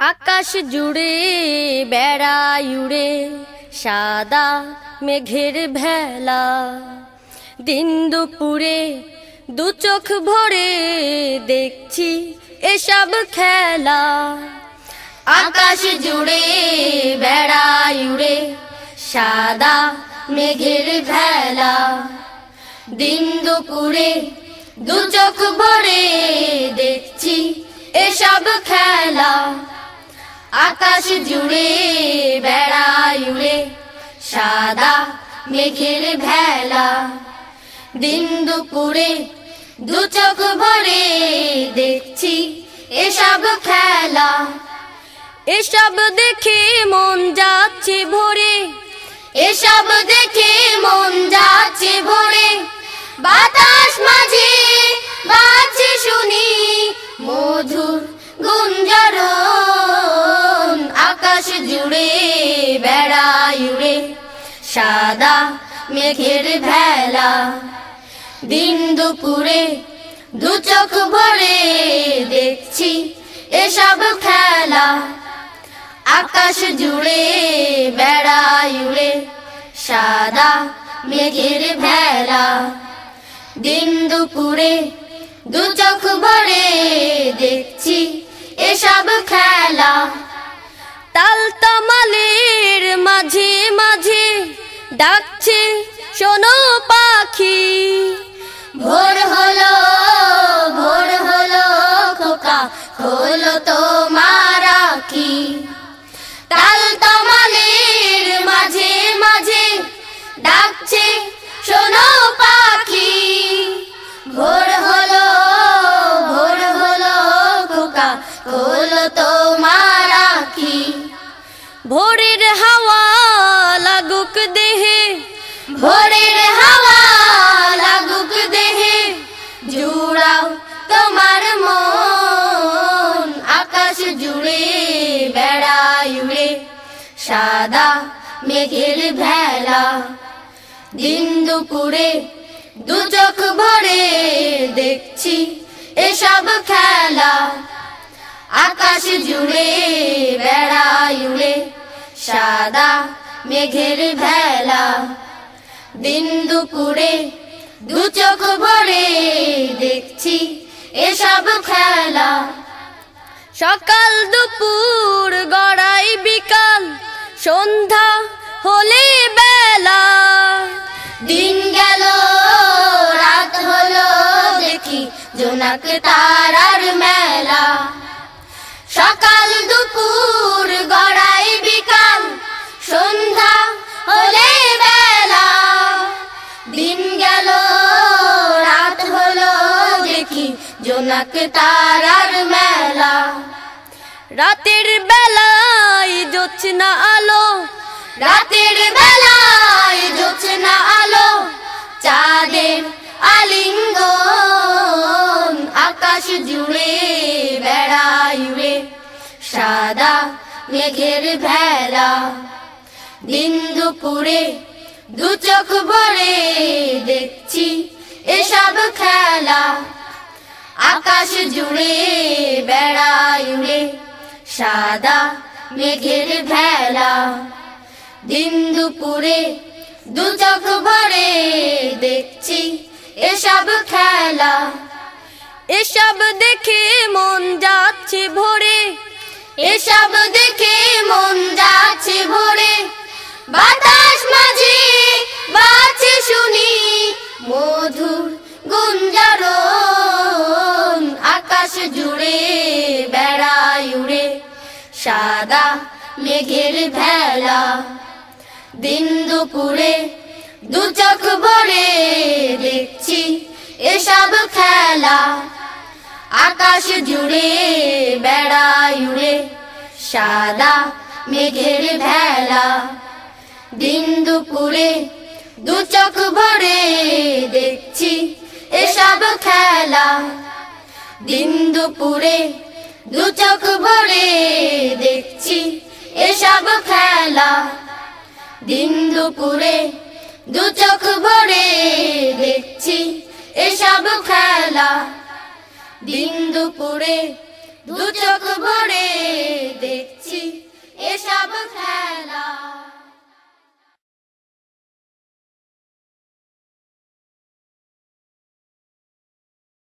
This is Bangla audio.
আকাশ জুড়ে বেড়ায় উড়ে, সাদা মেঘের ভেলা। দিন দুপুরে দু চোখ ভরে দেখছি এসব খেলা। আকাশ জুড়ে বেড়ায় উড়ে, সাদা মেঘের ভেলা। দিন দুপুরে দু চোখ ভরে দেখছি এসব খেলা। আকাশ জুড়ে বেড়ায় উড়ে, সাদা মেঘের ভেলা। দিন দুপুরে দু চোখ ভরে দেখছি এসব খেলা। এসব দেখে মন যাচ্ছে ভরে, এসব দেখে মন যাচ্ছে ভরে। বাতাস মাঝে বাজছে শুনি মধুর গুঞ্জরণ। জুড়ে বেড়ায় উড়ে সাদা মেঘের ভেলা। দিন দুপুরে দু চোখ ভরে দেখছি এসব খেলা। আকাশ জুড়ে বেড়ায় উড়ে সাদা মেঘের ভেলা। দিন দুপুরে দু চোখ ভরে দেখছি মাঝে মাঝে ডাকছে, শোনো পাখি। ভোর হলো ভোর হলো খোকা হলো তো মারাকি তাল তামালের মাঝে মাঝে ডাকছে, শোনো পাখি। ভোর হলো ভোর হলো খোকা হলো তো মারাকি ভোরের হাওয়া ভোরের হাওয়া লাগুক দেহে, জুড়াও তোমার মন। আকাশ জুড়ে বেড়ায় উড়ে, সাদা মেঘের ভেলা। দিন দুপুরে দু চোখ ভরে দেখছি এসব খেলা। আকাশ জুড়ে বেড়ায় উড়ে, সাদা মেঘের ভেলা। দিন দুপুরে, দু চোখ ভরে দেখছি এসব খেলা। সকাল দুপুর, গড়াই বিকাল, সন্ধ্যা হলে বেলা। দিন গেল, রাত হলো, দেখি জোনাক তারার মেলা। সকাল দুপুর, গড়াই বিকাল, সন্ধ্যা জোনাক তারার মেলা। রাতের বেলায় জোছনা আলো। রাতের বেলায় জোছনা আলো। চাঁদের আলিঙ্গন আকাশ জুড়ে উড়ে সাদা মেঘের ভেলা। দিন দুপুরে দু চোখ ভরে দেখছি এসব খেলা। আকাশ জুড়ে বেড়ায় উড়ে, সাদা মেঘের ভেলা। দিন দুপুরে দু চোখ ভরে দেখছি এসব খেলা। এসব দেখে মন যাচ্ছে ভরে। এসব দেখে মন যাচ্ছে জুড়ে বেড়ায় উড়ে, সাদা মেঘের ভেলা। দিন দুপুরে দু চোখ ভরে দেখছি এসব খেলা। আকাশ জুড়ে বেড়ায় উড়ে, সাদা মেঘের ভেলা। দিন দুপুরে দু চোখ ভরে দেখছি এসব খেলা। দিন দুপুরে দু চোখ ভরে দেখছি এসব খেলা। দিন দুপুরে দু চোখ ভরে দেখছি এসব খেলা। দিন দুপুরে দু চোখ ভরে